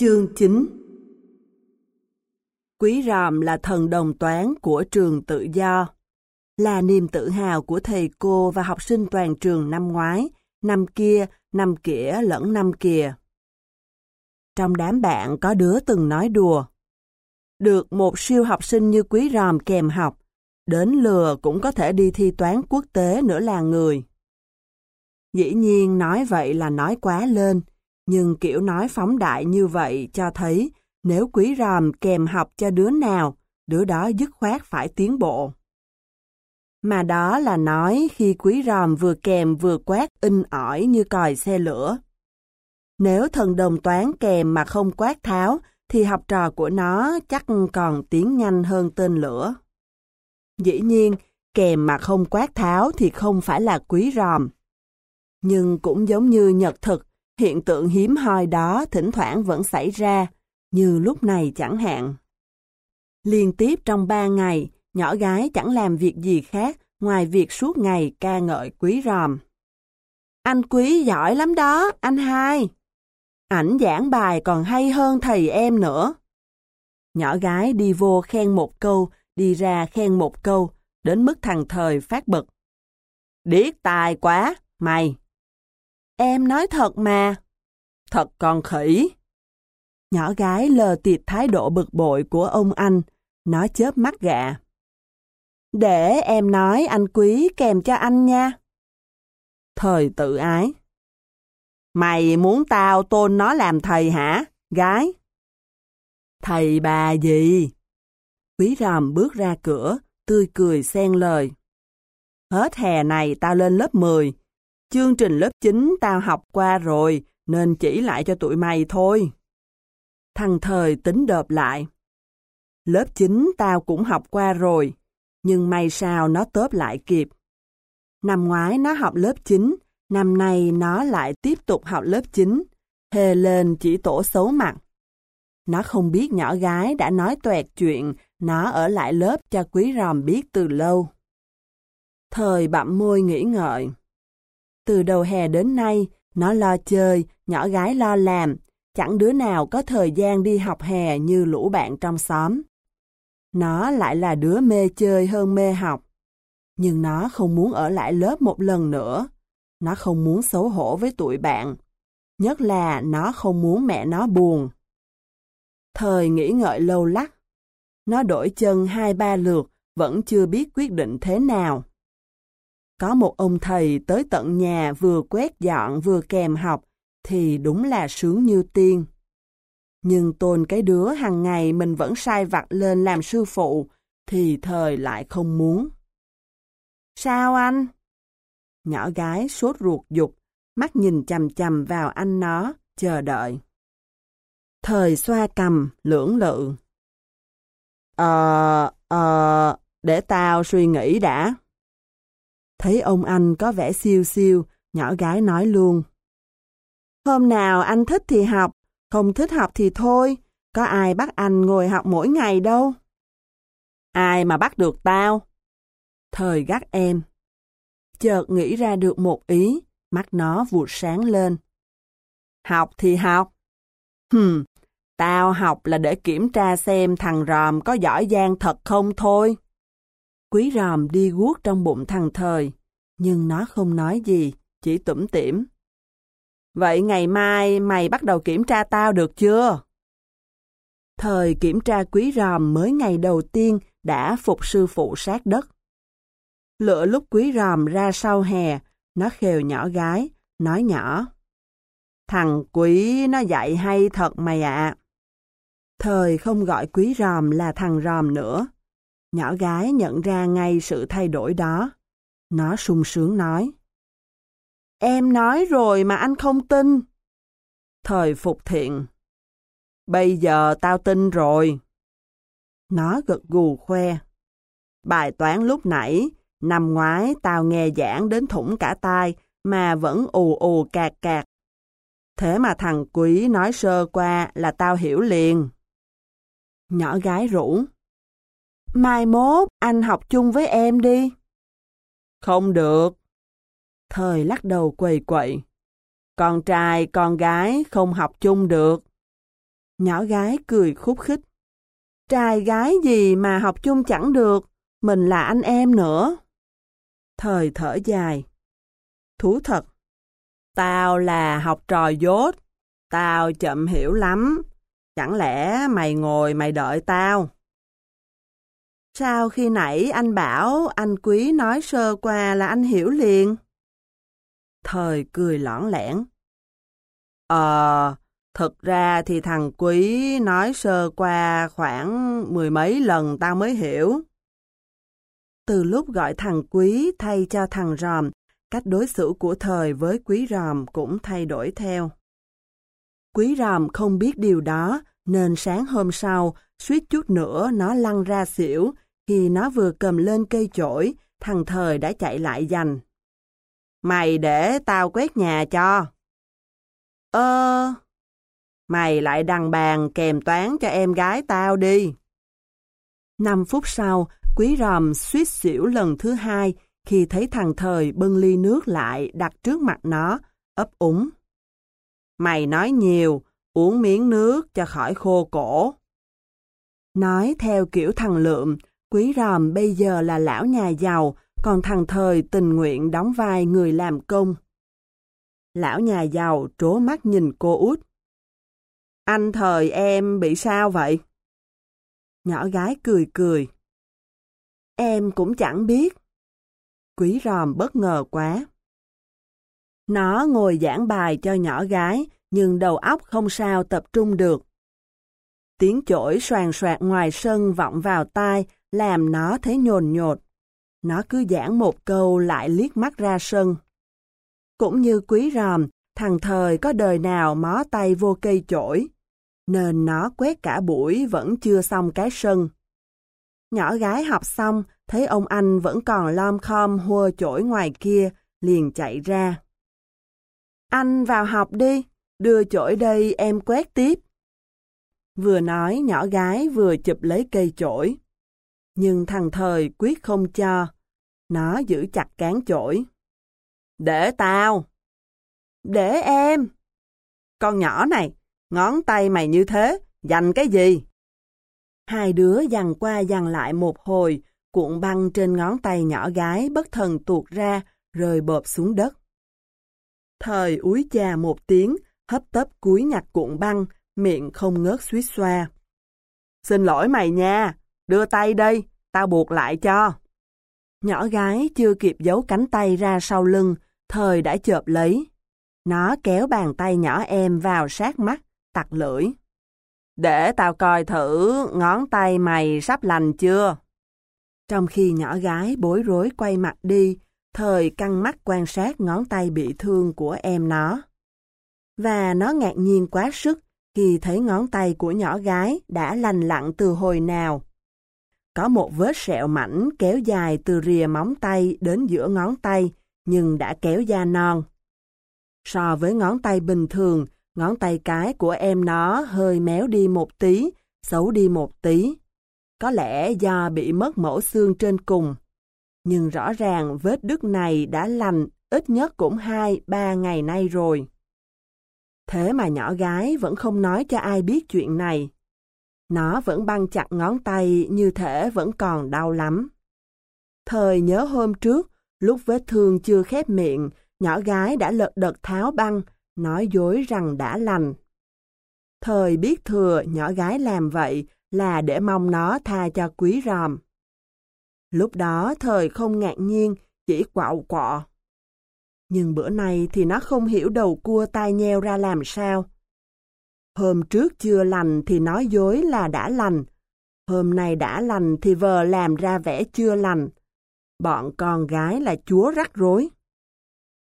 Chương 9 Quý Ròm là thần đồng toán của trường tự do, là niềm tự hào của thầy cô và học sinh toàn trường năm ngoái, năm kia, năm kia lẫn năm kia. Trong đám bạn có đứa từng nói đùa. Được một siêu học sinh như Quý Ròm kèm học, đến lừa cũng có thể đi thi toán quốc tế nữa là người. Dĩ nhiên nói vậy là nói quá lên, nhưng kiểu nói phóng đại như vậy cho thấy nếu quý ròm kèm học cho đứa nào, đứa đó dứt khoát phải tiến bộ. Mà đó là nói khi quý ròm vừa kèm vừa quát in ỏi như còi xe lửa. Nếu thần đồng toán kèm mà không quát tháo, thì học trò của nó chắc còn tiến nhanh hơn tên lửa. Dĩ nhiên, kèm mà không quát tháo thì không phải là quý ròm. Nhưng cũng giống như nhật thực, Hiện tượng hiếm hoi đó thỉnh thoảng vẫn xảy ra, như lúc này chẳng hạn. Liên tiếp trong ba ngày, nhỏ gái chẳng làm việc gì khác ngoài việc suốt ngày ca ngợi quý ròm. Anh quý giỏi lắm đó, anh hai. Ảnh giảng bài còn hay hơn thầy em nữa. Nhỏ gái đi vô khen một câu, đi ra khen một câu, đến mức thằng thời phát bực. Điếc tài quá, mày. Em nói thật mà. Thật con khỉ. Nhỏ gái lờ tiệt thái độ bực bội của ông anh, nó chớp mắt gạ. Để em nói anh quý kèm cho anh nha. Thời tự ái. Mày muốn tao tôn nó làm thầy hả, gái? Thầy bà gì? Quý ròm bước ra cửa, tươi cười xen lời. Hết hè này tao lên lớp 10, Chương trình lớp 9 tao học qua rồi, nên chỉ lại cho tụi mày thôi. Thằng thời tính đợp lại. Lớp 9 tao cũng học qua rồi, nhưng may sao nó tớp lại kịp. Năm ngoái nó học lớp 9, năm nay nó lại tiếp tục học lớp 9, hề lên chỉ tổ xấu mặt. Nó không biết nhỏ gái đã nói toẹt chuyện nó ở lại lớp cho quý ròm biết từ lâu. Thời bặm môi nghĩ ngợi. Từ đầu hè đến nay, nó lo chơi, nhỏ gái lo làm, chẳng đứa nào có thời gian đi học hè như lũ bạn trong xóm. Nó lại là đứa mê chơi hơn mê học. Nhưng nó không muốn ở lại lớp một lần nữa. Nó không muốn xấu hổ với tụi bạn. Nhất là nó không muốn mẹ nó buồn. Thời nghĩ ngợi lâu lắc. Nó đổi chân hai ba lượt, vẫn chưa biết quyết định thế nào. Có một ông thầy tới tận nhà vừa quét dọn vừa kèm học, thì đúng là sướng như tiên. Nhưng tôn cái đứa hàng ngày mình vẫn sai vặt lên làm sư phụ, thì thời lại không muốn. Sao anh? Nhỏ gái sốt ruột dục, mắt nhìn chầm chầm vào anh nó, chờ đợi. Thời xoa cầm, lưỡng lự. Ờ, ờ, để tao suy nghĩ đã. Thấy ông anh có vẻ siêu siêu, nhỏ gái nói luôn. Hôm nào anh thích thì học, không thích học thì thôi, có ai bắt anh ngồi học mỗi ngày đâu. Ai mà bắt được tao? Thời gắt em. Chợt nghĩ ra được một ý, mắt nó vụt sáng lên. Học thì học. Hừm, tao học là để kiểm tra xem thằng ròm có giỏi giang thật không thôi. Quý ròm đi guốc trong bụng thằng thời, nhưng nó không nói gì, chỉ tủm tỉm. Vậy ngày mai mày bắt đầu kiểm tra tao được chưa? Thời kiểm tra quý ròm mới ngày đầu tiên đã phục sư phụ sát đất. Lựa lúc quý ròm ra sau hè, nó khều nhỏ gái, nói nhỏ. Thằng quý nó dạy hay thật mày ạ. Thời không gọi quý ròm là thằng ròm nữa. Nhỏ gái nhận ra ngay sự thay đổi đó. Nó sung sướng nói. Em nói rồi mà anh không tin. Thời phục thiện. Bây giờ tao tin rồi. Nó gật gù khoe. Bài toán lúc nãy, năm ngoái tao nghe giảng đến thủng cả tai mà vẫn ù ù cạc cạc. Thế mà thằng quý nói sơ qua là tao hiểu liền. Nhỏ gái rủ. Mai mốt anh học chung với em đi. Không được. Thời lắc đầu quầy quậy. Con trai, con gái không học chung được. Nhỏ gái cười khúc khích. Trai gái gì mà học chung chẳng được, mình là anh em nữa. Thời thở dài. Thú thật. Tao là học trò dốt, tao chậm hiểu lắm. Chẳng lẽ mày ngồi mày đợi tao? Sao khi nãy anh bảo anh quý nói sơ qua là anh hiểu liền? Thời cười lõn lẻn. Ờ, thực ra thì thằng quý nói sơ qua khoảng mười mấy lần tao mới hiểu. Từ lúc gọi thằng quý thay cho thằng ròm, cách đối xử của thời với quý ròm cũng thay đổi theo. Quý ròm không biết điều đó, nên sáng hôm sau, suýt chút nữa nó lăn ra xỉu, khi nó vừa cầm lên cây chổi, thằng thời đã chạy lại giành. Mày để tao quét nhà cho. Ơ... Mày lại đằng bàn kèm toán cho em gái tao đi. Năm phút sau, quý ròm suýt xỉu lần thứ hai khi thấy thằng thời bưng ly nước lại đặt trước mặt nó, ấp úng. Mày nói nhiều, uống miếng nước cho khỏi khô cổ. Nói theo kiểu thằng lượm, quý ròm bây giờ là lão nhà giàu, còn thằng thời tình nguyện đóng vai người làm công. Lão nhà giàu trố mắt nhìn cô út. Anh thời em bị sao vậy? Nhỏ gái cười cười. Em cũng chẳng biết. Quý ròm bất ngờ quá. Nó ngồi giảng bài cho nhỏ gái, nhưng đầu óc không sao tập trung được. Tiếng chổi soàn soạt ngoài sân vọng vào tai, làm nó thấy nhồn nhột. Nó cứ giảng một câu lại liếc mắt ra sân. Cũng như quý ròm, thằng thời có đời nào mó tay vô cây chổi, nên nó quét cả buổi vẫn chưa xong cái sân. Nhỏ gái học xong, thấy ông anh vẫn còn lom khom hua chổi ngoài kia, liền chạy ra. Anh vào học đi, đưa chổi đây em quét tiếp. Vừa nói nhỏ gái vừa chụp lấy cây chổi. Nhưng thằng thời quyết không cho. Nó giữ chặt cán chổi. Để tao. Để em. Con nhỏ này, ngón tay mày như thế, dành cái gì? Hai đứa dằn qua dằn lại một hồi, cuộn băng trên ngón tay nhỏ gái bất thần tuột ra, rơi bộp xuống đất. Thời úi cha một tiếng, hấp tấp cúi nhặt cuộn băng, miệng không ngớt suýt xoa. Xin lỗi mày nha, đưa tay đây, tao buộc lại cho. Nhỏ gái chưa kịp giấu cánh tay ra sau lưng, thời đã chợp lấy. Nó kéo bàn tay nhỏ em vào sát mắt, tặc lưỡi. Để tao coi thử ngón tay mày sắp lành chưa? Trong khi nhỏ gái bối rối quay mặt đi, thời căng mắt quan sát ngón tay bị thương của em nó. Và nó ngạc nhiên quá sức khi thấy ngón tay của nhỏ gái đã lành lặn từ hồi nào. Có một vết sẹo mảnh kéo dài từ rìa móng tay đến giữa ngón tay, nhưng đã kéo da non. So với ngón tay bình thường, ngón tay cái của em nó hơi méo đi một tí, xấu đi một tí. Có lẽ do bị mất mẫu xương trên cùng. Nhưng rõ ràng vết đứt này đã lành ít nhất cũng 2-3 ngày nay rồi. Thế mà nhỏ gái vẫn không nói cho ai biết chuyện này. Nó vẫn băng chặt ngón tay như thể vẫn còn đau lắm. Thời nhớ hôm trước, lúc vết thương chưa khép miệng, nhỏ gái đã lật đật tháo băng, nói dối rằng đã lành. Thời biết thừa nhỏ gái làm vậy là để mong nó tha cho quý ròm. Lúc đó thời không ngạc nhiên, chỉ quạo quọ. Nhưng bữa nay thì nó không hiểu đầu cua tai nheo ra làm sao. Hôm trước chưa lành thì nói dối là đã lành. Hôm nay đã lành thì vờ làm ra vẻ chưa lành. Bọn con gái là chúa rắc rối.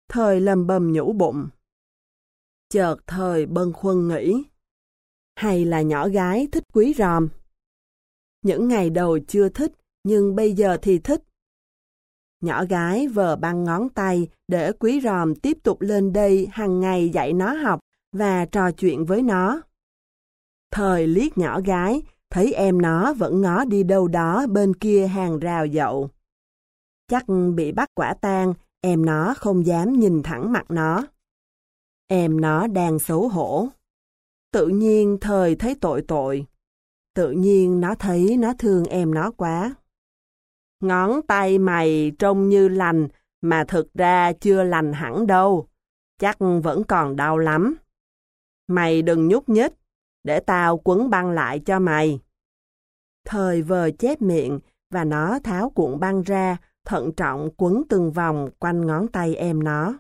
Thời lầm bầm nhũ bụng. Chợt thời bân khuân nghĩ. Hay là nhỏ gái thích quý ròm? Những ngày đầu chưa thích, nhưng bây giờ thì thích. Nhỏ gái vờ băng ngón tay để quý ròm tiếp tục lên đây hàng ngày dạy nó học và trò chuyện với nó. Thời liếc nhỏ gái, thấy em nó vẫn ngó đi đâu đó bên kia hàng rào dậu. Chắc bị bắt quả tang, em nó không dám nhìn thẳng mặt nó. Em nó đang xấu hổ. Tự nhiên thời thấy tội tội. Tự nhiên nó thấy nó thương em nó quá. Ngón tay mày trông như lành, mà thực ra chưa lành hẳn đâu. Chắc vẫn còn đau lắm. Mày đừng nhúc nhích, để tao quấn băng lại cho mày. Thời vờ chép miệng và nó tháo cuộn băng ra, thận trọng quấn từng vòng quanh ngón tay em nó.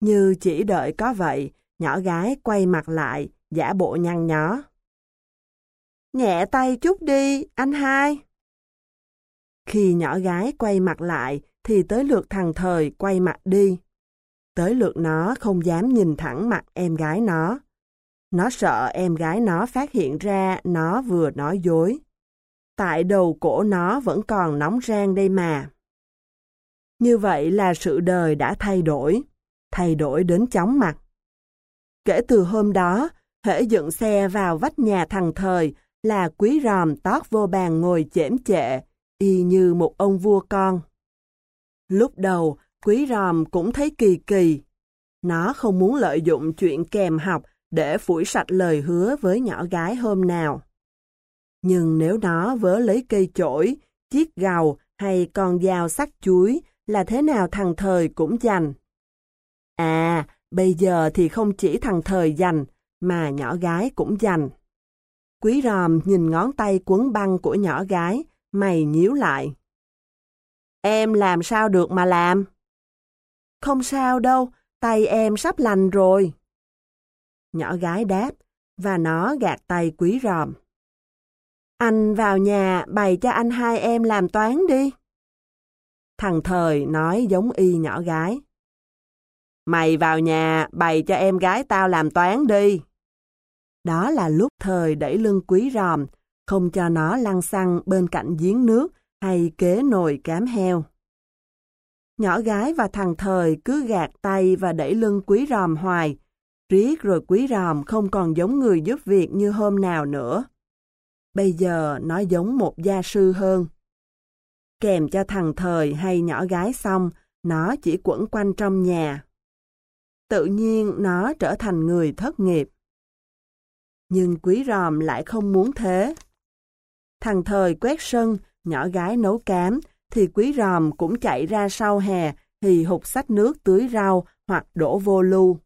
Như chỉ đợi có vậy, nhỏ gái quay mặt lại, giả bộ nhăn nhó. Nhẹ tay chút đi, anh hai. Khi nhỏ gái quay mặt lại, thì tới lượt thằng thời quay mặt đi. Tới lượt nó không dám nhìn thẳng mặt em gái nó. Nó sợ em gái nó phát hiện ra nó vừa nói dối. Tại đầu cổ nó vẫn còn nóng rang đây mà. Như vậy là sự đời đã thay đổi, thay đổi đến chóng mặt. Kể từ hôm đó, hễ dựng xe vào vách nhà thằng thời là quý ròm tót vô bàn ngồi chễm chệ, y như một ông vua con. Lúc đầu, quý ròm cũng thấy kỳ kỳ. Nó không muốn lợi dụng chuyện kèm học để phủi sạch lời hứa với nhỏ gái hôm nào. Nhưng nếu nó vớ lấy cây chổi, chiếc gầu hay con dao sắc chuối là thế nào thằng thời cũng dành. À, bây giờ thì không chỉ thằng thời dành, mà nhỏ gái cũng dành. Quý ròm nhìn ngón tay quấn băng của nhỏ gái, mày nhíu lại. Em làm sao được mà làm? Không sao đâu, tay em sắp lành rồi. Nhỏ gái đáp, và nó gạt tay quý ròm. Anh vào nhà bày cho anh hai em làm toán đi. Thằng thời nói giống y nhỏ gái. Mày vào nhà bày cho em gái tao làm toán đi. Đó là lúc thời đẩy lưng quý ròm, không cho nó lăn xăng bên cạnh giếng nước hay kế nồi cám heo. Nhỏ gái và thằng thời cứ gạt tay và đẩy lưng quý ròm hoài, riết rồi quý ròm không còn giống người giúp việc như hôm nào nữa. Bây giờ nó giống một gia sư hơn. Kèm cho thằng thời hay nhỏ gái xong, nó chỉ quẩn quanh trong nhà. Tự nhiên nó trở thành người thất nghiệp. Nhưng quý ròm lại không muốn thế. Thằng thời quét sân, nhỏ gái nấu cám, thì quý ròm cũng chạy ra sau hè, thì hụt sách nước tưới rau hoặc đổ vô lưu.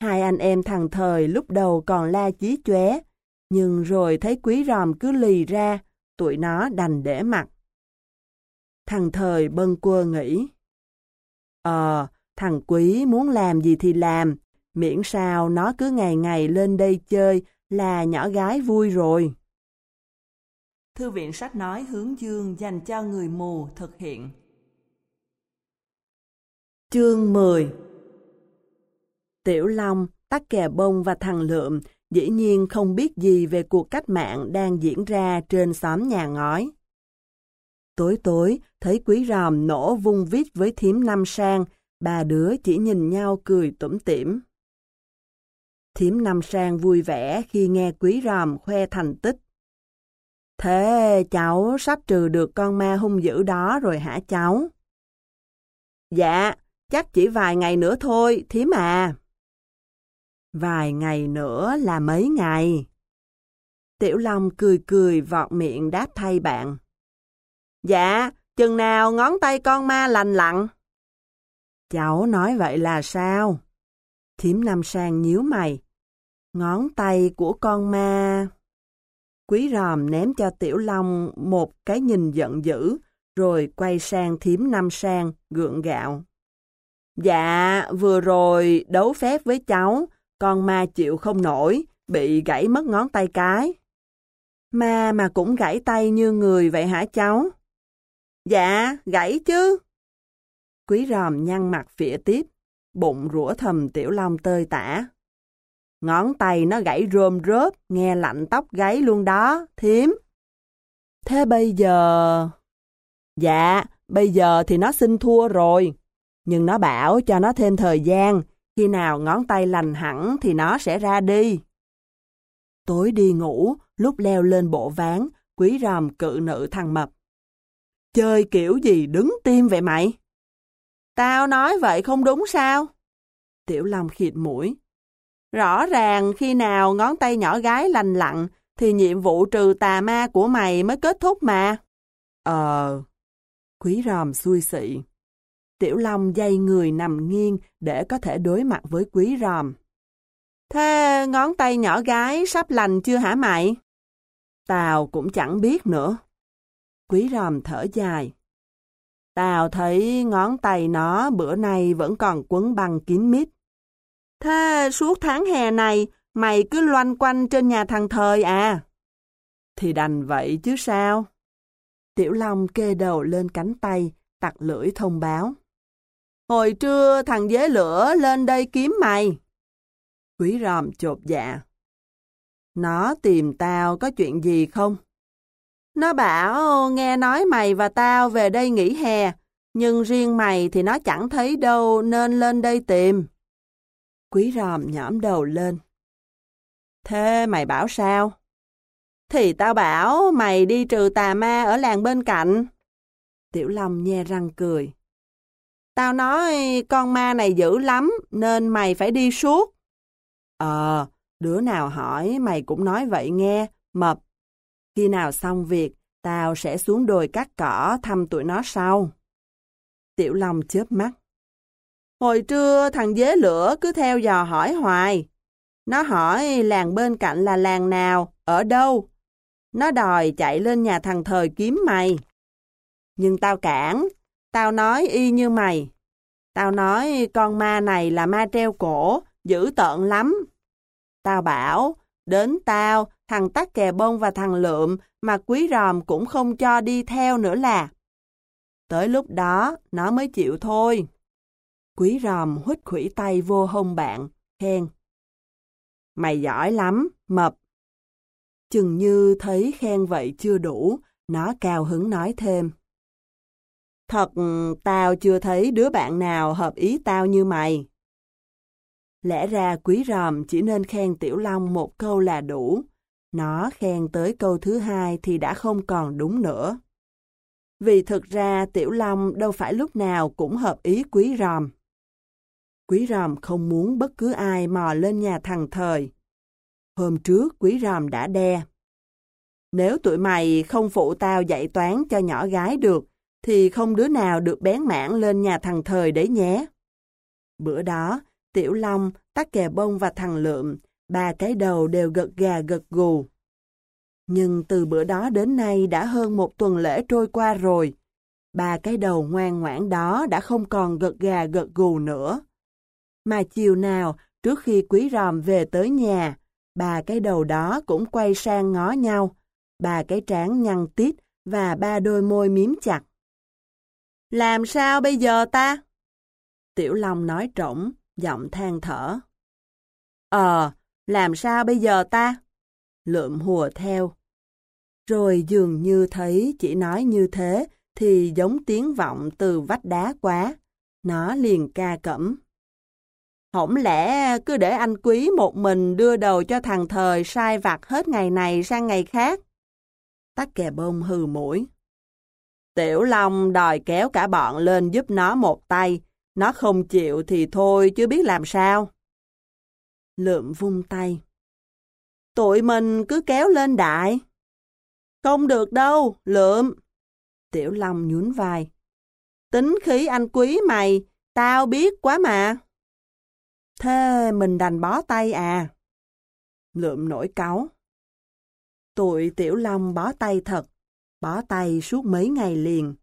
Hai anh em thằng thời lúc đầu còn la chí chóe, nhưng rồi thấy quý ròm cứ lì ra, tụi nó đành để mặt. Thằng thời bâng quơ nghĩ. Ờ, thằng quý muốn làm gì thì làm, miễn sao nó cứ ngày ngày lên đây chơi là nhỏ gái vui rồi. Thư viện sách nói hướng dương dành cho người mù thực hiện. Chương 10 Tiểu Long, Tắc Kè Bông và thằng Lượm dĩ nhiên không biết gì về cuộc cách mạng đang diễn ra trên xóm nhà ngói. Tối tối, thấy quý ròm nổ vung vít với thím năm sang, ba đứa chỉ nhìn nhau cười tủm tỉm. Thím năm sang vui vẻ khi nghe quý ròm khoe thành tích. Thế cháu sắp trừ được con ma hung dữ đó rồi hả cháu? Dạ, chắc chỉ vài ngày nữa thôi, thím à. Vài ngày nữa là mấy ngày? Tiểu Long cười cười vọt miệng đáp thay bạn. Dạ, chừng nào ngón tay con ma lành lặn? Cháu nói vậy là sao? Thiếm Nam Sang nhíu mày. Ngón tay của con ma... Quý ròm ném cho Tiểu Long một cái nhìn giận dữ, rồi quay sang thiếm Nam Sang, gượng gạo. Dạ, vừa rồi đấu phép với cháu, con ma chịu không nổi, bị gãy mất ngón tay cái. Ma mà cũng gãy tay như người vậy hả cháu? Dạ, gãy chứ. Quý ròm nhăn mặt phỉa tiếp, bụng rủa thầm tiểu long tơi tả. Ngón tay nó gãy rôm rớp, nghe lạnh tóc gáy luôn đó, thím. Thế bây giờ... Dạ, bây giờ thì nó xin thua rồi. Nhưng nó bảo cho nó thêm thời gian, khi nào ngón tay lành hẳn thì nó sẽ ra đi. Tối đi ngủ, lúc leo lên bộ ván, quý ròm cự nữ thằng mập. Chơi kiểu gì đứng tim vậy mày? Tao nói vậy không đúng sao? Tiểu Long khịt mũi. Rõ ràng khi nào ngón tay nhỏ gái lành lặn thì nhiệm vụ trừ tà ma của mày mới kết thúc mà. Ờ, quý ròm xui xị. Tiểu Long dây người nằm nghiêng để có thể đối mặt với quý ròm. Thế ngón tay nhỏ gái sắp lành chưa hả mày? Tào cũng chẳng biết nữa. Quý ròm thở dài. Tào thấy ngón tay nó bữa nay vẫn còn quấn băng kín mít. Thế suốt tháng hè này, mày cứ loanh quanh trên nhà thằng Thời à? Thì đành vậy chứ sao? Tiểu Long kê đầu lên cánh tay, tặc lưỡi thông báo. Hồi trưa thằng dế lửa lên đây kiếm mày. Quý ròm chột dạ. Nó tìm tao có chuyện gì không? Nó bảo nghe nói mày và tao về đây nghỉ hè, nhưng riêng mày thì nó chẳng thấy đâu nên lên đây tìm. Quý ròm nhõm đầu lên. Thế mày bảo sao? Thì tao bảo mày đi trừ tà ma ở làng bên cạnh. Tiểu Long nhe răng cười. Tao nói con ma này dữ lắm nên mày phải đi suốt. Ờ, đứa nào hỏi mày cũng nói vậy nghe, mập. Khi nào xong việc, tao sẽ xuống đồi cắt cỏ thăm tụi nó sau. Tiểu Long chớp mắt. Hồi trưa thằng dế lửa cứ theo dò hỏi hoài. Nó hỏi làng bên cạnh là làng nào, ở đâu. Nó đòi chạy lên nhà thằng thời kiếm mày. Nhưng tao cản, tao nói y như mày. Tao nói con ma này là ma treo cổ, dữ tợn lắm. Tao bảo, đến tao, thằng tắc kè bông và thằng lượm mà quý ròm cũng không cho đi theo nữa là. Tới lúc đó, nó mới chịu thôi. Quý ròm hút khủy tay vô hông bạn, khen. Mày giỏi lắm, mập. Chừng như thấy khen vậy chưa đủ, nó cao hứng nói thêm. Thật, tao chưa thấy đứa bạn nào hợp ý tao như mày. Lẽ ra quý ròm chỉ nên khen Tiểu Long một câu là đủ. Nó khen tới câu thứ hai thì đã không còn đúng nữa. Vì thực ra Tiểu Long đâu phải lúc nào cũng hợp ý quý ròm. Quý ròm không muốn bất cứ ai mò lên nhà thằng thời. Hôm trước quý ròm đã đe. Nếu tụi mày không phụ tao dạy toán cho nhỏ gái được, thì không đứa nào được bén mảng lên nhà thằng thời đấy nhé. Bữa đó, Tiểu Long, Tắc Kè Bông và thằng Lượm, ba cái đầu đều gật gà gật gù. Nhưng từ bữa đó đến nay đã hơn một tuần lễ trôi qua rồi. Ba cái đầu ngoan ngoãn đó đã không còn gật gà gật gù nữa. Mà chiều nào, trước khi quý ròm về tới nhà, ba cái đầu đó cũng quay sang ngó nhau, ba cái trán nhăn tít và ba đôi môi miếm chặt. Làm sao bây giờ ta? Tiểu Long nói trỗng, giọng than thở. Ờ, làm sao bây giờ ta? Lượm hùa theo. Rồi dường như thấy chỉ nói như thế thì giống tiếng vọng từ vách đá quá. Nó liền ca cẩm. Hổng lẽ cứ để anh quý một mình đưa đầu cho thằng thời sai vặt hết ngày này sang ngày khác? Tắc kè bông hừ mũi. Tiểu Long đòi kéo cả bọn lên giúp nó một tay. Nó không chịu thì thôi chứ biết làm sao. Lượm vung tay. Tụi mình cứ kéo lên đại. Không được đâu, lượm. Tiểu Long nhún vai. Tính khí anh quý mày, tao biết quá mà. Thế mình đành bó tay à? Lượm nổi cáu. Tụi Tiểu Long bó tay thật, bó tay suốt mấy ngày liền.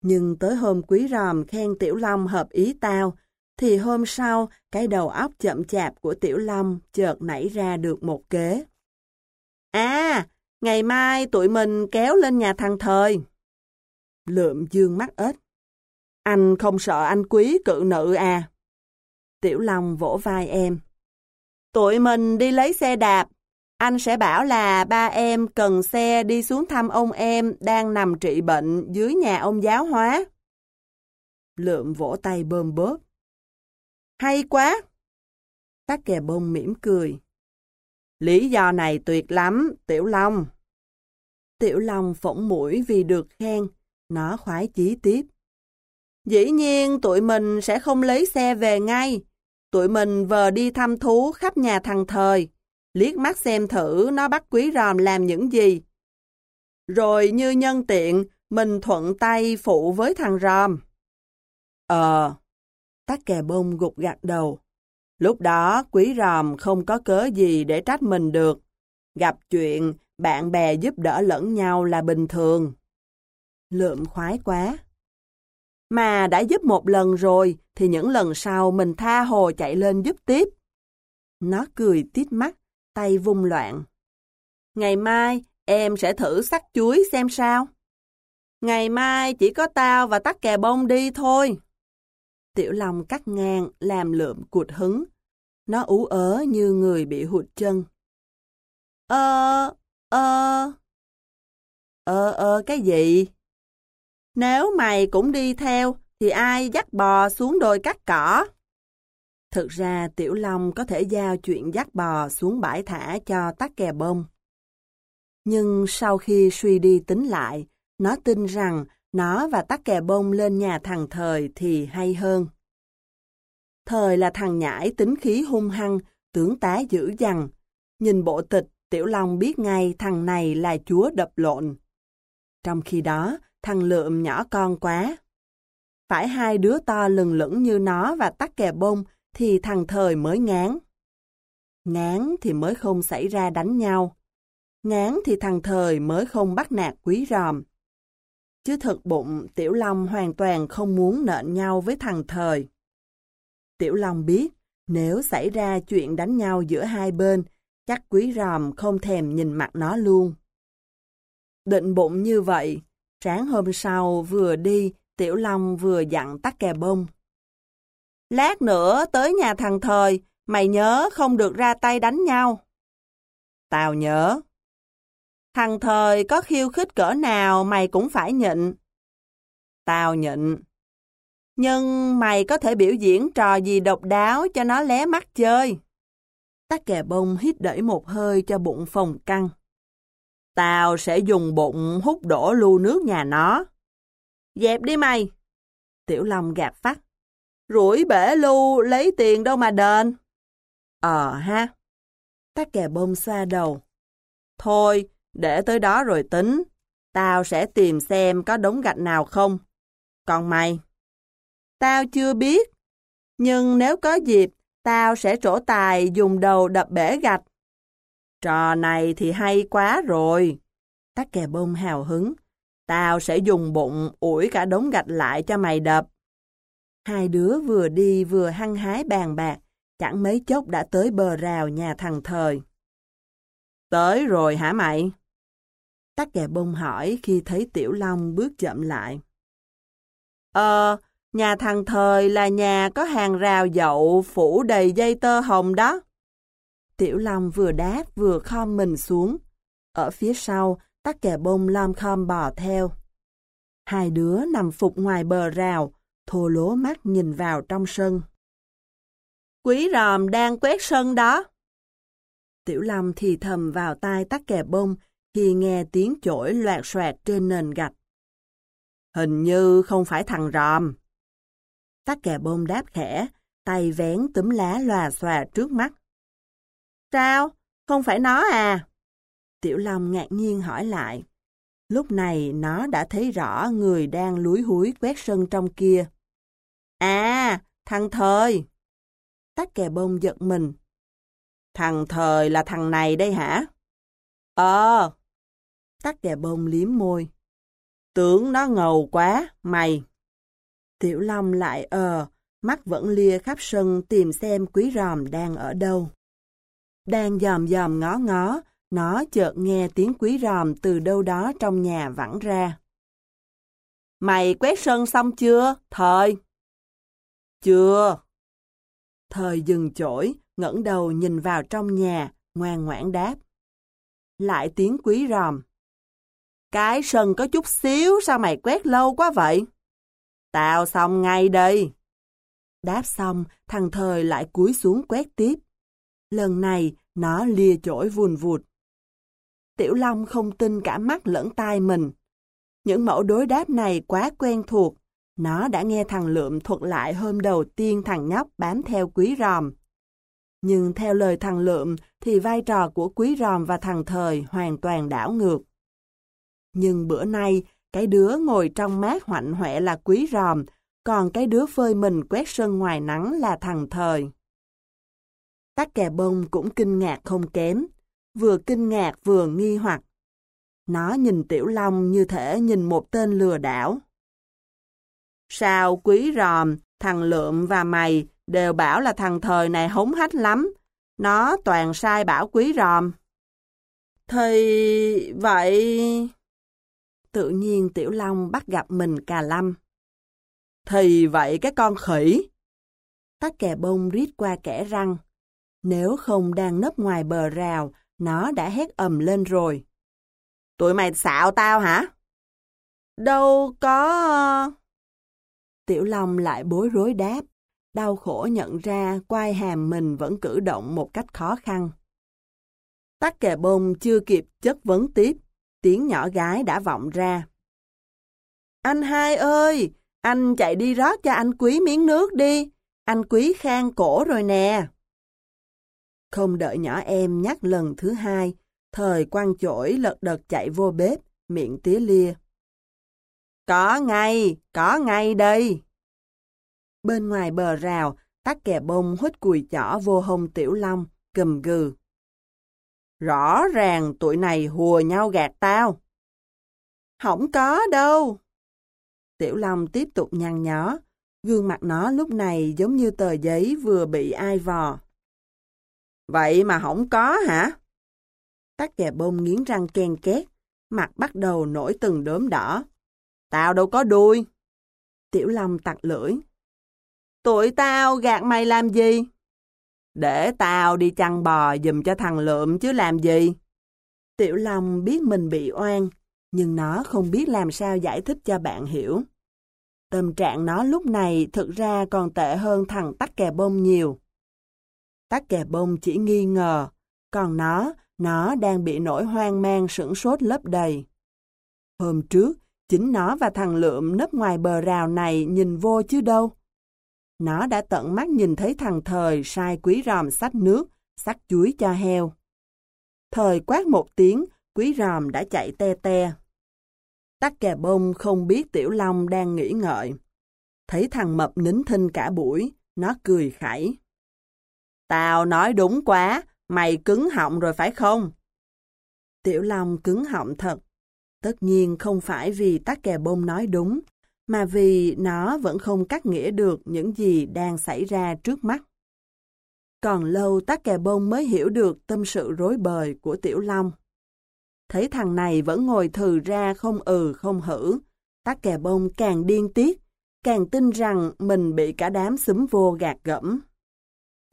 Nhưng tới hôm quý ròm khen Tiểu Long hợp ý tao, thì hôm sau cái đầu óc chậm chạp của Tiểu Long chợt nảy ra được một kế. À, ngày mai tụi mình kéo lên nhà thằng Thời. Lượm dương mắt ếch. Anh không sợ anh quý cự nữ à? Tiểu Long vỗ vai em. Tụi mình đi lấy xe đạp. Anh sẽ bảo là ba em cần xe đi xuống thăm ông em đang nằm trị bệnh dưới nhà ông giáo hóa. Lượm vỗ tay bơm bớt. Hay quá! Tắc kè bông mỉm cười. Lý do này tuyệt lắm, Tiểu Long. Tiểu Long phỏng mũi vì được khen, nó khoái chí tiếp. Dĩ nhiên tụi mình sẽ không lấy xe về ngay, tụi mình vờ đi thăm thú khắp nhà thằng thời, liếc mắt xem thử nó bắt quý ròm làm những gì. Rồi như nhân tiện, mình thuận tay phụ với thằng ròm. Ờ, tắc kè bông gục gạt đầu. Lúc đó quý ròm không có cớ gì để trách mình được. Gặp chuyện, bạn bè giúp đỡ lẫn nhau là bình thường. Lượm khoái quá. Mà đã giúp một lần rồi, thì những lần sau mình tha hồ chạy lên giúp tiếp. Nó cười tít mắt, tay vung loạn. Ngày mai, em sẽ thử sắc chuối xem sao. Ngày mai chỉ có tao và tắc kè bông đi thôi. Tiểu Long cắt ngang, làm lượm cụt hứng. Nó ú ớ như người bị hụt chân. Ơ, ơ... Ơ, ơ, cái gì? Nếu mày cũng đi theo, thì ai dắt bò xuống đồi cắt cỏ? Thực ra Tiểu Long có thể giao chuyện dắt bò xuống bãi thả cho tắc kè bông. Nhưng sau khi suy đi tính lại, nó tin rằng nó và tắc kè bông lên nhà thằng Thời thì hay hơn. Thời là thằng nhãi tính khí hung hăng, tướng tá dữ dằn. Nhìn bộ tịch, Tiểu Long biết ngay thằng này là chúa đập lộn. Trong khi đó, thằng Lượm nhỏ con quá. Phải hai đứa to lừng lững như nó và tắc kè bông thì thằng Thời mới ngán. Ngán thì mới không xảy ra đánh nhau. Ngán thì thằng Thời mới không bắt nạt quý ròm. Chứ thực bụng Tiểu Long hoàn toàn không muốn nện nhau với thằng Thời. Tiểu Long biết, nếu xảy ra chuyện đánh nhau giữa hai bên, chắc quý ròm không thèm nhìn mặt nó luôn. Định bụng như vậy, sáng hôm sau vừa đi, Tiểu Long vừa dặn tắt kè bông. Lát nữa tới nhà thằng Thời, mày nhớ không được ra tay đánh nhau. Tao nhớ. Thằng Thời có khiêu khích cỡ nào mày cũng phải nhịn. Tao nhịn. Nhưng mày có thể biểu diễn trò gì độc đáo cho nó lé mắt chơi. Tắc kè bông hít đẩy một hơi cho bụng phòng căng. Tao sẽ dùng bụng hút đổ lu nước nhà nó. Dẹp đi mày. Tiểu Long gạt phát. Rủi bể lu lấy tiền đâu mà đền. Ờ ha. Tắc kè bông xoa đầu. Thôi, để tới đó rồi tính. Tao sẽ tìm xem có đống gạch nào không. Còn mày? Tao chưa biết. Nhưng nếu có dịp, tao sẽ trổ tài dùng đầu đập bể gạch. Trò này thì hay quá rồi. Tắc kè bông hào hứng. Tao sẽ dùng bụng ủi cả đống gạch lại cho mày đập. Hai đứa vừa đi vừa hăng hái bàn bạc, chẳng mấy chốc đã tới bờ rào nhà thằng Thời. Tới rồi hả mày? Tắc kè bông hỏi khi thấy Tiểu Long bước chậm lại. Ờ, nhà thằng Thời là nhà có hàng rào dậu phủ đầy dây tơ hồng đó. Tiểu Long vừa đáp vừa khom mình xuống. Ở phía sau, tắc kè bông lom khom bò theo. Hai đứa nằm phục ngoài bờ rào, thô lố mắt nhìn vào trong sân. Quý ròm đang quét sân đó. Tiểu Long thì thầm vào tai tắc kè bông khi nghe tiếng chổi loạt soạt trên nền gạch. Hình như không phải thằng ròm. Tắc kè bông đáp khẽ, tay vén túm lá lòa xòa trước mắt. Sao? Không phải nó à? Tiểu Long ngạc nhiên hỏi lại. Lúc này nó đã thấy rõ người đang lúi húi quét sân trong kia. À, thằng Thời. Tắc kè bông giật mình. Thằng Thời là thằng này đây hả? Ờ. Tắc kè bông liếm môi. Tưởng nó ngầu quá, mày. Tiểu Long lại ờ, mắt vẫn lia khắp sân tìm xem quý ròm đang ở đâu. Đang dòm dòm ngó ngó, nó chợt nghe tiếng quý ròm từ đâu đó trong nhà vẳng ra. Mày quét sân xong chưa, thời? Chưa. Thời dừng chổi, ngẩng đầu nhìn vào trong nhà, ngoan ngoãn đáp. Lại tiếng quý ròm. Cái sân có chút xíu, sao mày quét lâu quá vậy? Tao xong ngay đây. Đáp xong, thằng thời lại cúi xuống quét tiếp. Lần này, nó lìa chổi vùn vụt. Tiểu Long không tin cả mắt lẫn tai mình. Những mẫu đối đáp này quá quen thuộc, Nó đã nghe thằng Lượm thuật lại hôm đầu tiên thằng nhóc bám theo quý ròm. Nhưng theo lời thằng Lượm thì vai trò của quý ròm và thằng Thời hoàn toàn đảo ngược. Nhưng bữa nay, cái đứa ngồi trong mát hoạnh hoẹ là quý ròm, còn cái đứa phơi mình quét sân ngoài nắng là thằng Thời. Tắc kè bông cũng kinh ngạc không kém, vừa kinh ngạc vừa nghi hoặc. Nó nhìn Tiểu Long như thể nhìn một tên lừa đảo. Sao quý ròm, thằng Lượm và mày đều bảo là thằng thời này hống hách lắm. Nó toàn sai bảo quý ròm. Thì vậy... Tự nhiên Tiểu Long bắt gặp mình cà lâm. Thì vậy cái con khỉ. Tắc kè bông rít qua kẻ răng. Nếu không đang nấp ngoài bờ rào, nó đã hét ầm lên rồi. Tụi mày xạo tao hả? Đâu có... Tiểu Long lại bối rối đáp, đau khổ nhận ra quai hàm mình vẫn cử động một cách khó khăn. Tắc kè bông chưa kịp chất vấn tiếp, tiếng nhỏ gái đã vọng ra. Anh hai ơi, anh chạy đi rót cho anh quý miếng nước đi, anh quý khang cổ rồi nè. Không đợi nhỏ em nhắc lần thứ hai, thời quăng chổi lật đật chạy vô bếp, miệng tía lia. Có ngay, có ngay đây. Bên ngoài bờ rào, tắc kè bông hít cùi chỏ vô hông tiểu long, cầm gừ. Rõ ràng tụi này hùa nhau gạt tao. Không có đâu. Tiểu Long tiếp tục nhăn nhó. Gương mặt nó lúc này giống như tờ giấy vừa bị ai vò. Vậy mà không có hả? Tắc kè bông nghiến răng ken két, mặt bắt đầu nổi từng đốm đỏ. Tao đâu có đuôi. Tiểu Long tặc lưỡi. Tụi tao gạt mày làm gì? Để tao đi chăn bò dùm cho thằng Lượm chứ làm gì? Tiểu Long biết mình bị oan, nhưng nó không biết làm sao giải thích cho bạn hiểu. Tâm trạng nó lúc này thực ra còn tệ hơn thằng tắc kè bông nhiều. Tắc kè bông chỉ nghi ngờ, còn nó, nó đang bị nỗi hoang mang sửng sốt lấp đầy. Hôm trước, chính nó và thằng Lượm nấp ngoài bờ rào này nhìn vô chứ đâu. Nó đã tận mắt nhìn thấy thằng Thời sai quý ròm sách nước, sắc chuối cho heo. Thời quát một tiếng, quý ròm đã chạy te te. Tắc kè bông không biết Tiểu Long đang nghĩ ngợi. Thấy thằng mập nín thinh cả buổi, nó cười khẩy. Tao nói đúng quá, mày cứng họng rồi phải không? Tiểu Long cứng họng thật. Tất nhiên không phải vì tắc kè bông nói đúng, mà vì nó vẫn không cắt nghĩa được những gì đang xảy ra trước mắt. Còn lâu tắc kè bông mới hiểu được tâm sự rối bời của Tiểu Long. Thấy thằng này vẫn ngồi thừ ra không ừ không hử, tắc kè bông càng điên tiết, càng tin rằng mình bị cả đám xúm vô gạt gẫm.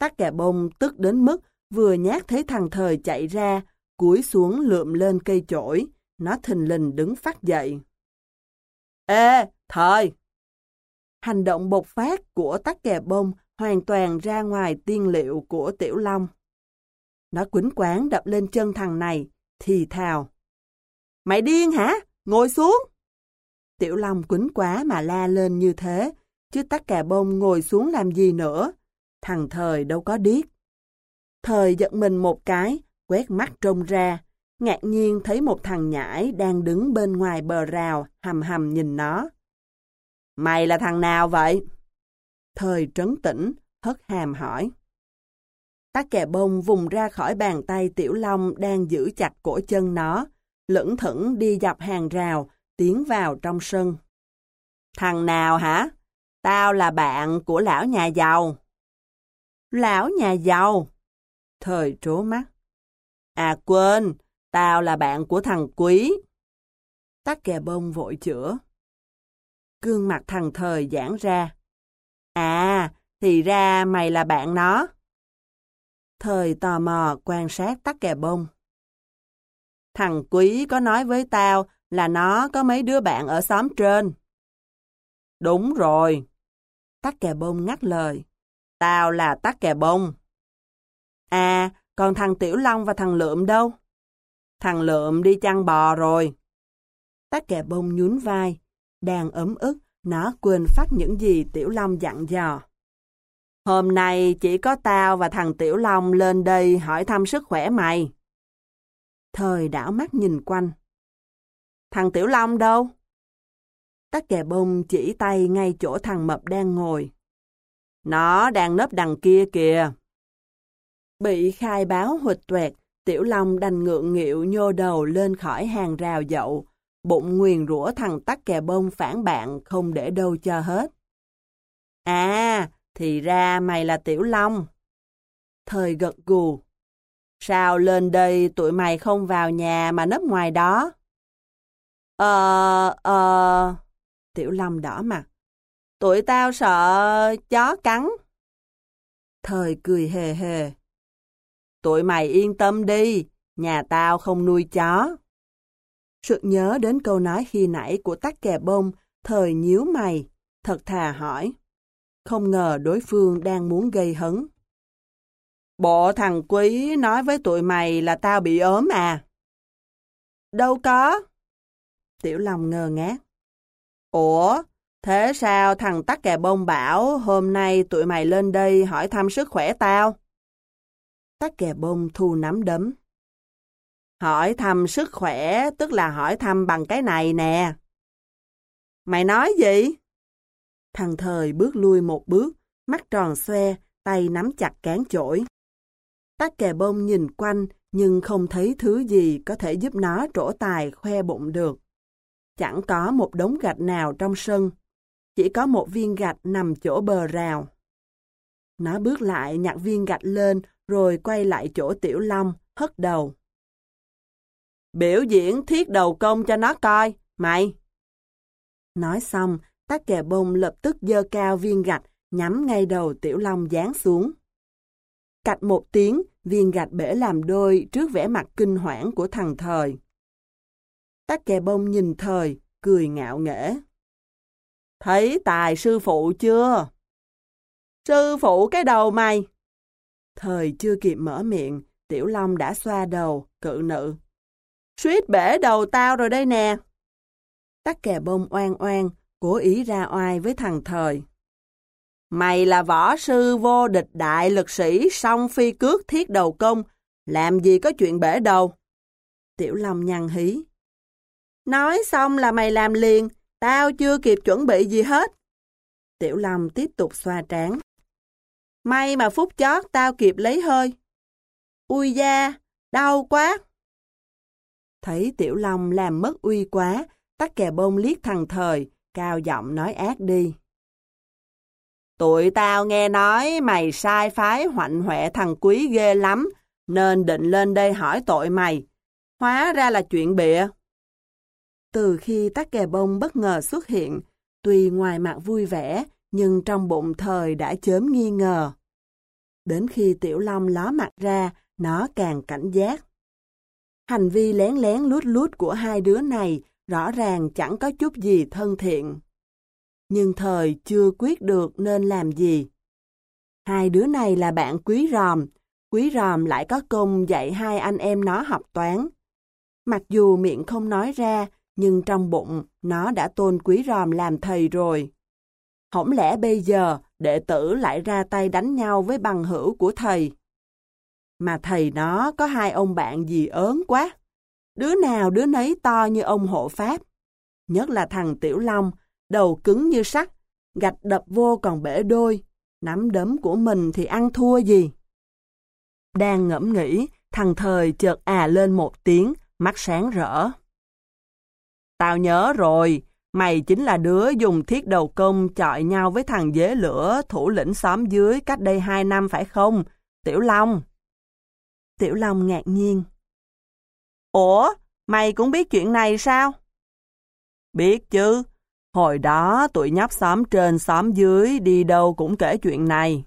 Tắc kè bông tức đến mức vừa nhát thấy thằng thời chạy ra, cúi xuống lượm lên cây chổi, nó thình lình đứng phát dậy. Ê, thời! Hành động bộc phát của tắc kè bông hoàn toàn ra ngoài tiên liệu của Tiểu Long. Nó quýnh quán đập lên chân thằng này, thì thào. Mày điên hả? Ngồi xuống! Tiểu Long quýnh quá mà la lên như thế, chứ tắc kè bông ngồi xuống làm gì nữa. Thằng Thời đâu có điếc. Thời giật mình một cái, quét mắt trông ra, ngạc nhiên thấy một thằng nhãi đang đứng bên ngoài bờ rào, hầm hầm nhìn nó. Mày là thằng nào vậy? Thời trấn tĩnh, hất hàm hỏi. Tắc kè bông vùng ra khỏi bàn tay Tiểu Long đang giữ chặt cổ chân nó, lững thững đi dọc hàng rào, tiến vào trong sân. Thằng nào hả? Tao là bạn của lão nhà giàu. Lão nhà giàu? Thời trố mắt. À quên, tao là bạn của thằng Quý. Tắc kè bông vội chữa. Gương mặt thằng thời giãn ra. À, thì ra mày là bạn nó. Thời tò mò quan sát tắc kè bông. Thằng Quý có nói với tao là nó có mấy đứa bạn ở xóm trên. Đúng rồi. Tắc kè bông ngắt lời. Tao là tắc kè bông. À, còn thằng Tiểu Long và thằng Lượm đâu? Thằng Lượm đi chăn bò rồi. Tắc kè bông nhún vai, đang ấm ức, Nó quên phát những gì Tiểu Long dặn dò. Hôm nay chỉ có tao và thằng Tiểu Long lên đây hỏi thăm sức khỏe mày. Thời đảo mắt nhìn quanh. Thằng Tiểu Long đâu? Tắc kè bông chỉ tay ngay chỗ thằng Mập đang ngồi. Nó đang nấp đằng kia kìa. Bị khai báo hụt tuẹt, Tiểu Long đành ngượng nghịu nhô đầu lên khỏi hàng rào dậu, bụng nguyền rủa thằng tắc kè bông phản bạn không để đâu cho hết. À, thì ra mày là Tiểu Long. Thời gật gù. Sao lên đây tụi mày không vào nhà mà nấp ngoài đó? Ờ, ờ... Tiểu Long đỏ mặt. Tụi tao sợ chó cắn. Thời cười hề hề. Tụi mày yên tâm đi, nhà tao không nuôi chó. Sự nhớ đến câu nói khi nãy của tắc kè bông, thời nhíu mày, thật thà hỏi. Không ngờ đối phương đang muốn gây hấn. Bộ thằng quý nói với tụi mày là tao bị ốm à? Đâu có. Tiểu lòng ngờ ngác. Ủa, thế sao thằng tắc kè bông bảo hôm nay tụi mày lên đây hỏi thăm sức khỏe tao? Tắc kè bông thu nắm đấm. Hỏi thăm sức khỏe tức là hỏi thăm bằng cái này nè. Mày nói gì? Thằng thời bước lui một bước, mắt tròn xoe, tay nắm chặt cán chổi. Tắc kè bông nhìn quanh nhưng không thấy thứ gì có thể giúp nó trổ tài khoe bụng được. Chẳng có một đống gạch nào trong sân, chỉ có một viên gạch nằm chỗ bờ rào. Nó bước lại nhặt viên gạch lên rồi quay lại chỗ Tiểu Long, hất đầu. Biểu diễn thiết đầu công cho nó coi, mày. Nói xong, tác kè bông lập tức dơ cao viên gạch, nhắm ngay đầu Tiểu Long dán xuống. Cạch một tiếng, viên gạch bể làm đôi trước vẻ mặt kinh hoảng của thằng thời. Tác kè bông nhìn thời, cười ngạo nghễ. Thấy tài sư phụ chưa? Sư phụ cái đầu mày! Thời chưa kịp mở miệng, Tiểu Long đã xoa đầu, cự nữ. Suýt bể đầu tao rồi đây nè. Tắc kè bông oan oan, cố ý ra oai với thằng thời. Mày là võ sư vô địch đại lực sĩ song phi cước thiết đầu công, làm gì có chuyện bể đầu. Tiểu Long nhăn hí. Nói xong là mày làm liền, tao chưa kịp chuẩn bị gì hết. Tiểu Long tiếp tục xoa trán. May mà phút chót tao kịp lấy hơi. Ui da, đau quá. Thấy Tiểu Long làm mất uy quá, tắc kè bông liếc thằng thời, cao giọng nói ác đi. Tụi tao nghe nói mày sai phái hoạnh huệ thằng quý ghê lắm, nên định lên đây hỏi tội mày. Hóa ra là chuyện bịa. Từ khi tắc kè bông bất ngờ xuất hiện, tuy ngoài mặt vui vẻ, nhưng trong bụng thời đã chớm nghi ngờ. Đến khi Tiểu Long ló mặt ra, nó càng cảnh giác. Hành vi lén lén lút lút của hai đứa này rõ ràng chẳng có chút gì thân thiện. Nhưng thời chưa quyết được nên làm gì. Hai đứa này là bạn quý ròm, quý ròm lại có công dạy hai anh em nó học toán. Mặc dù miệng không nói ra, nhưng trong bụng nó đã tôn quý ròm làm thầy rồi. Hổng lẽ bây giờ đệ tử lại ra tay đánh nhau với bằng hữu của thầy? Mà thầy nó có hai ông bạn gì ớn quá. Đứa nào đứa nấy to như ông hộ pháp. Nhất là thằng Tiểu Long, đầu cứng như sắt, gạch đập vô còn bể đôi. Nắm đấm của mình thì ăn thua gì? Đang ngẫm nghĩ, thằng thời chợt à lên một tiếng, mắt sáng rỡ. Tao nhớ rồi, mày chính là đứa dùng thiết đầu công chọi nhau với thằng dế lửa thủ lĩnh xóm dưới cách đây hai năm phải không? Tiểu Long. Tiểu Long ngạc nhiên. Ủa, mày cũng biết chuyện này sao? Biết chứ, hồi đó tụi nhóc xóm trên xóm dưới đi đâu cũng kể chuyện này.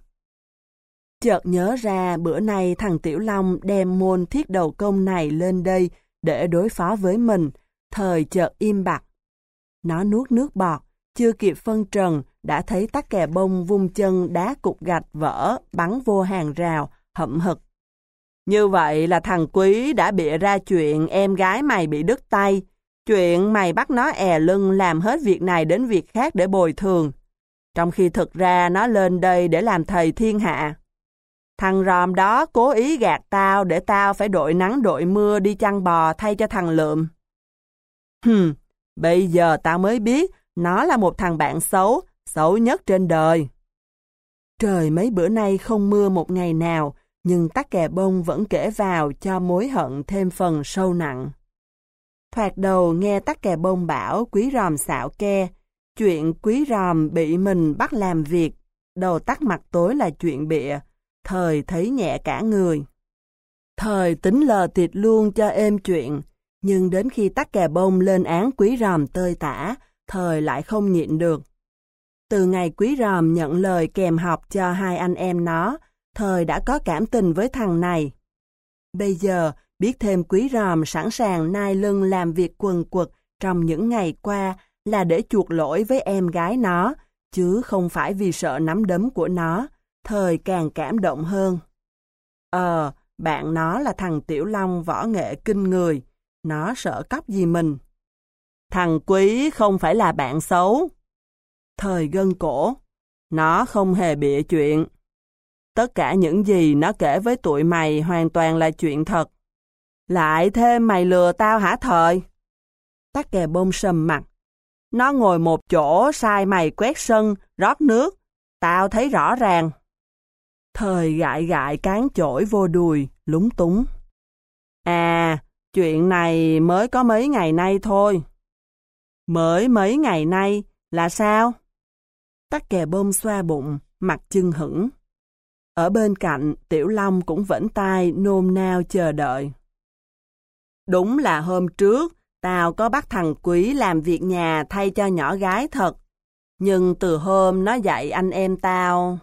Chợt nhớ ra bữa nay thằng Tiểu Long đem môn thiết đầu công này lên đây để đối phó với mình, thời chợt im bặt. Nó nuốt nước bọt, chưa kịp phân trần, đã thấy tắc kè bông vung chân đá cục gạch vỡ, bắn vô hàng rào, hậm hực. Như vậy là thằng Quý đã bịa ra chuyện em gái mày bị đứt tay, Chuyện mày bắt nó è lưng làm hết việc này đến việc khác để bồi thường. Trong khi thực ra nó lên đây để làm thầy thiên hạ. Thằng ròm đó cố ý gạt tao để tao phải đội nắng đội mưa đi chăn bò thay cho thằng lượm. Hừm, bây giờ tao mới biết nó là một thằng bạn xấu, xấu nhất trên đời. Trời mấy bữa nay không mưa một ngày nào, nhưng tắc kè bông vẫn kể vào cho mối hận thêm phần sâu nặng. Thoạt đầu nghe tắc kè bông bảo quý ròm xạo ke, chuyện quý ròm bị mình bắt làm việc, đầu tắt mặt tối là chuyện bịa, thời thấy nhẹ cả người. Thời tính lờ tiệt luôn cho êm chuyện, nhưng đến khi tắc kè bông lên án quý ròm tơi tả, thời lại không nhịn được. Từ ngày quý ròm nhận lời kèm học cho hai anh em nó, thời đã có cảm tình với thằng này. Bây giờ, biết thêm quý ròm sẵn sàng nai lưng làm việc quần quật trong những ngày qua là để chuộc lỗi với em gái nó, chứ không phải vì sợ nắm đấm của nó, thời càng cảm động hơn. Ờ, bạn nó là thằng Tiểu Long võ nghệ kinh người, nó sợ cắp gì mình. Thằng Quý không phải là bạn xấu. Thời gân cổ, nó không hề bịa chuyện. Tất cả những gì nó kể với tụi mày hoàn toàn là chuyện thật. Lại thêm mày lừa tao hả thời? Tắc kè bông sầm mặt. Nó ngồi một chỗ sai mày quét sân, rót nước. Tao thấy rõ ràng. Thời gại gại cán chổi vô đùi, lúng túng. À, chuyện này mới có mấy ngày nay thôi. Mới mấy ngày nay là sao? Tắc kè bơm xoa bụng, mặt chưng hững. Ở bên cạnh, Tiểu Long cũng vẫn tay nôn nao chờ đợi. Đúng là hôm trước, tao có bắt thằng Quý làm việc nhà thay cho nhỏ gái thật. Nhưng từ hôm nó dạy anh em tao...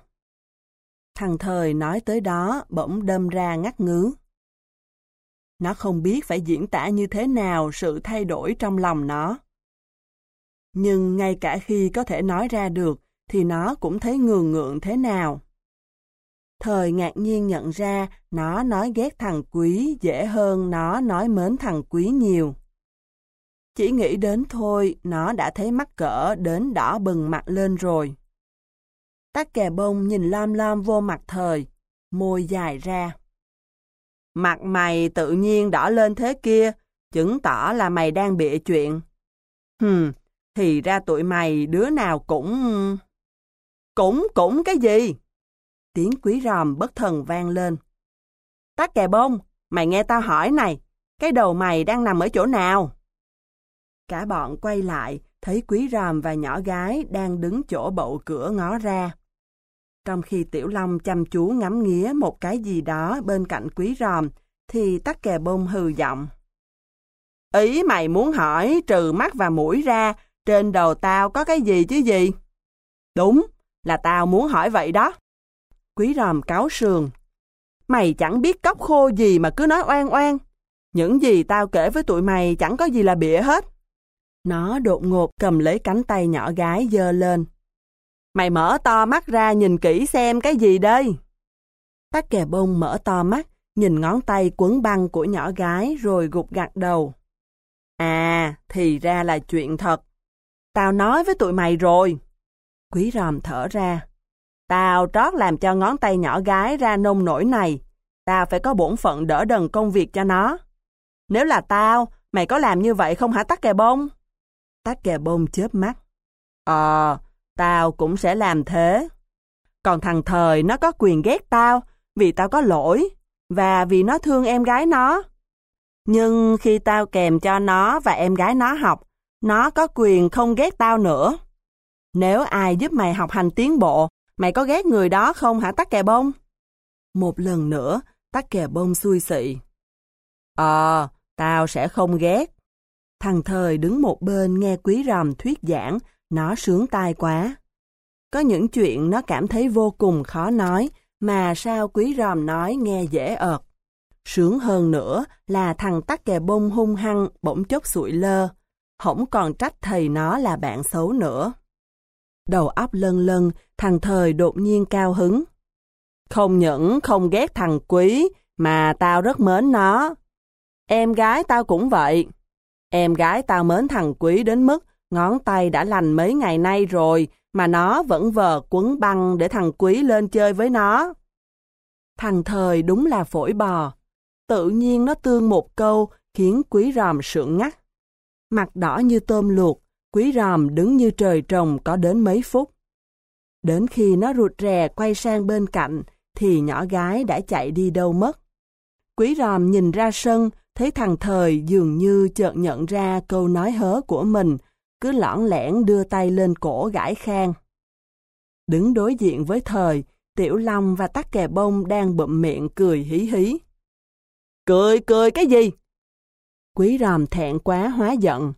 Thằng Thời nói tới đó bỗng đâm ra ngắt ngứ. Nó không biết phải diễn tả như thế nào sự thay đổi trong lòng nó. Nhưng ngay cả khi có thể nói ra được, thì nó cũng thấy ngường ngượng thế nào. Thời ngạc nhiên nhận ra nó nói ghét thằng quý dễ hơn nó nói mến thằng quý nhiều. Chỉ nghĩ đến thôi, nó đã thấy mắc cỡ đến đỏ bừng mặt lên rồi. Tắc kè bông nhìn lom lom vô mặt thời, môi dài ra. Mặt mày tự nhiên đỏ lên thế kia, chứng tỏ là mày đang bịa chuyện. Hừm, thì ra tụi mày đứa nào cũng... Cũng cũng cái gì? Tiếng quý ròm bất thần vang lên. Tắc kè bông, mày nghe tao hỏi này, cái đầu mày đang nằm ở chỗ nào? Cả bọn quay lại, thấy quý ròm và nhỏ gái đang đứng chỗ bậu cửa ngó ra. Trong khi Tiểu Long chăm chú ngắm nghía một cái gì đó bên cạnh quý ròm, thì tắc kè bông hừ giọng. Ý mày muốn hỏi trừ mắt và mũi ra, trên đầu tao có cái gì chứ gì? Đúng, là tao muốn hỏi vậy đó. Quý ròm cáo sườn. Mày chẳng biết cốc khô gì mà cứ nói oan oan. Những gì tao kể với tụi mày chẳng có gì là bịa hết. Nó đột ngột cầm lấy cánh tay nhỏ gái dơ lên. Mày mở to mắt ra nhìn kỹ xem cái gì đây. Tắc kè bông mở to mắt, nhìn ngón tay quấn băng của nhỏ gái rồi gục gặt đầu. À, thì ra là chuyện thật. Tao nói với tụi mày rồi. Quý ròm thở ra. Tao trót làm cho ngón tay nhỏ gái ra nông nổi này. Tao phải có bổn phận đỡ đần công việc cho nó. Nếu là tao, mày có làm như vậy không hả tắc kè bông? Tắc kè bông chớp mắt. Ờ, tao cũng sẽ làm thế. Còn thằng thời nó có quyền ghét tao vì tao có lỗi và vì nó thương em gái nó. Nhưng khi tao kèm cho nó và em gái nó học, nó có quyền không ghét tao nữa. Nếu ai giúp mày học hành tiến bộ, mày có ghét người đó không hả tắc kè bông? Một lần nữa, tắc kè bông xui xị. Ờ, tao sẽ không ghét. Thằng thời đứng một bên nghe quý ròm thuyết giảng, nó sướng tai quá. Có những chuyện nó cảm thấy vô cùng khó nói, mà sao quý ròm nói nghe dễ ợt. Sướng hơn nữa là thằng tắc kè bông hung hăng bỗng chốc sụi lơ, không còn trách thầy nó là bạn xấu nữa. Đầu óc lân lân, thằng thời đột nhiên cao hứng. Không những không ghét thằng quý, mà tao rất mến nó. Em gái tao cũng vậy. Em gái tao mến thằng Quý đến mức ngón tay đã lành mấy ngày nay rồi mà nó vẫn vờ quấn băng để thằng Quý lên chơi với nó. Thằng thời đúng là phổi bò. Tự nhiên nó tương một câu khiến Quý ròm sượng ngắt. Mặt đỏ như tôm luộc, Quý ròm đứng như trời trồng có đến mấy phút. Đến khi nó rụt rè quay sang bên cạnh, thì nhỏ gái đã chạy đi đâu mất. Quý ròm nhìn ra sân, thấy thằng thời dường như chợt nhận ra câu nói hớ của mình, cứ lõn lẻn đưa tay lên cổ gãi khang. Đứng đối diện với thời, Tiểu Long và tắc kè bông đang bụm miệng cười hí hí. Cười cười cái gì? Quý ròm thẹn quá hóa giận.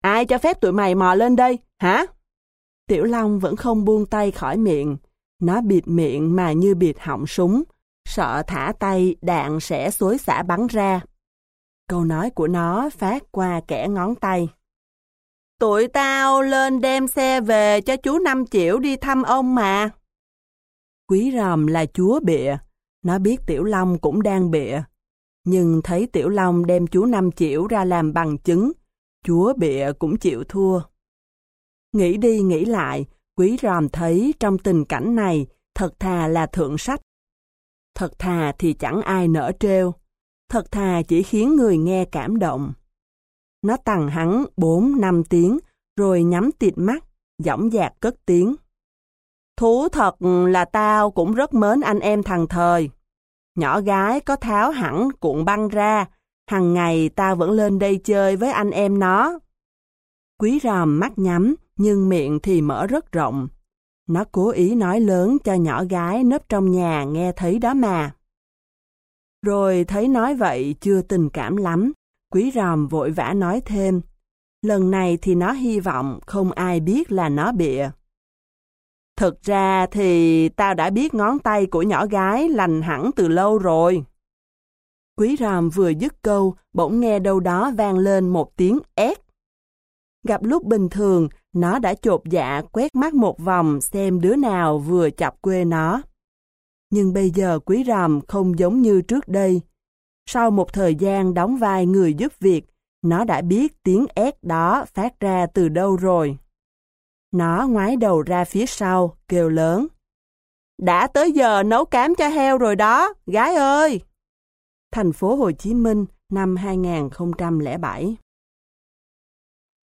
Ai cho phép tụi mày mò lên đây, hả? Tiểu Long vẫn không buông tay khỏi miệng. Nó bịt miệng mà như bịt họng súng, sợ thả tay đạn sẽ xối xả bắn ra. Câu nói của nó phát qua kẻ ngón tay. Tụi tao lên đem xe về cho chú Năm Triệu đi thăm ông mà. Quý ròm là chúa bịa, nó biết Tiểu Long cũng đang bịa. Nhưng thấy Tiểu Long đem chú Năm Triệu ra làm bằng chứng, chúa bịa cũng chịu thua. Nghĩ đi nghĩ lại, quý ròm thấy trong tình cảnh này thật thà là thượng sách. Thật thà thì chẳng ai nở trêu, thật thà chỉ khiến người nghe cảm động. Nó tằng hắn 4-5 tiếng, rồi nhắm tịt mắt, dõng dạc cất tiếng. Thú thật là tao cũng rất mến anh em thằng thời. Nhỏ gái có tháo hẳn cuộn băng ra, hằng ngày tao vẫn lên đây chơi với anh em nó. Quý ròm mắt nhắm, nhưng miệng thì mở rất rộng. Nó cố ý nói lớn cho nhỏ gái nấp trong nhà nghe thấy đó mà. Rồi thấy nói vậy chưa tình cảm lắm, quý ròm vội vã nói thêm. Lần này thì nó hy vọng không ai biết là nó bịa. Thực ra thì tao đã biết ngón tay của nhỏ gái lành hẳn từ lâu rồi. Quý ròm vừa dứt câu, bỗng nghe đâu đó vang lên một tiếng ép. Gặp lúc bình thường, nó đã chột dạ quét mắt một vòng xem đứa nào vừa chọc quê nó. Nhưng bây giờ quý ròm không giống như trước đây. Sau một thời gian đóng vai người giúp việc, nó đã biết tiếng ép đó phát ra từ đâu rồi. Nó ngoái đầu ra phía sau, kêu lớn. Đã tới giờ nấu cám cho heo rồi đó, gái ơi! Thành phố Hồ Chí Minh, năm 2007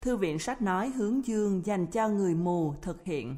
Thư viện sách nói hướng dương dành cho người mù thực hiện